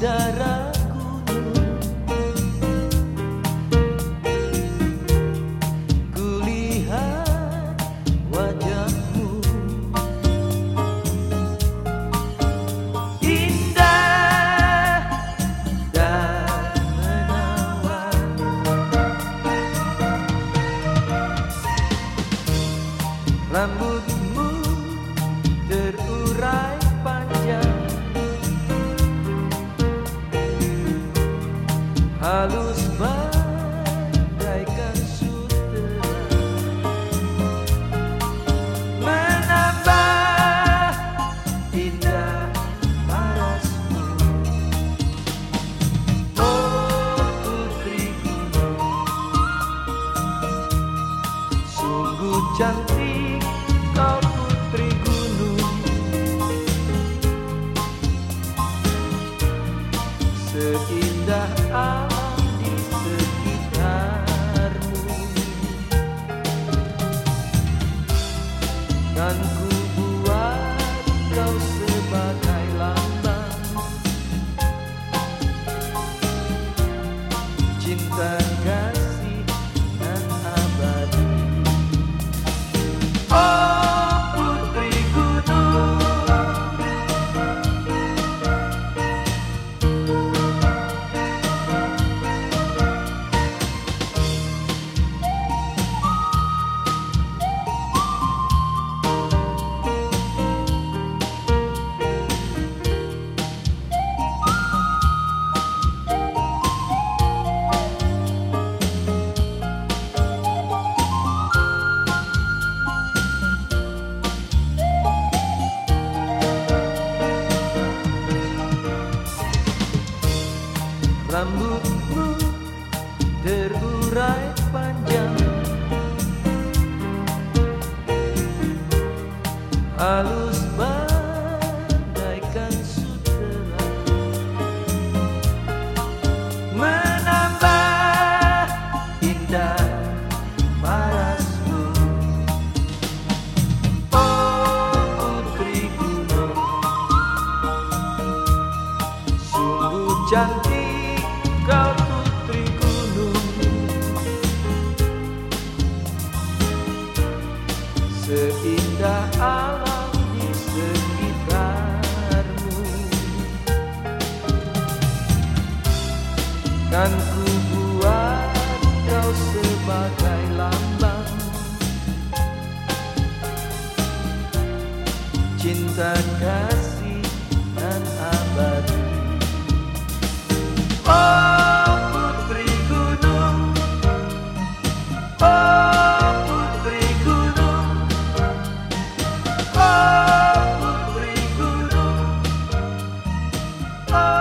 Lambu Kulihat wajahmu. Indah dan menawan. Sungguh Rambutmu terurai panjang. Halus bagaikan sutera Menambah indah parasmu. Oh putri gunung. Sungguh cantik kau putri gunung. Seindah alam di sekitarmu. Kan ku buat kau sebagai lambang. Cinta oh.